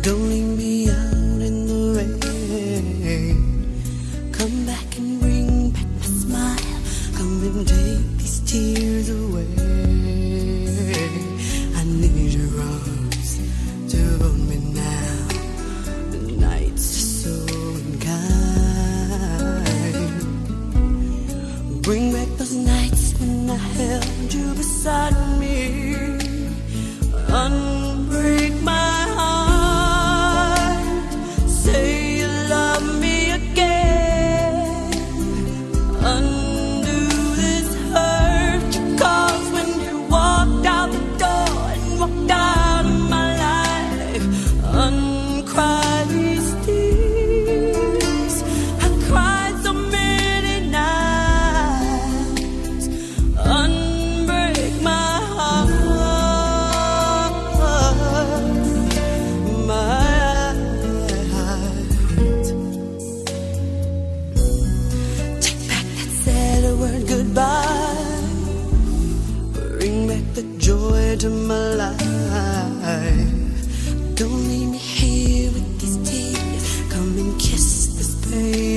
Don't leave me into my life. Don't leave me here with these tears. Come and kiss this pain.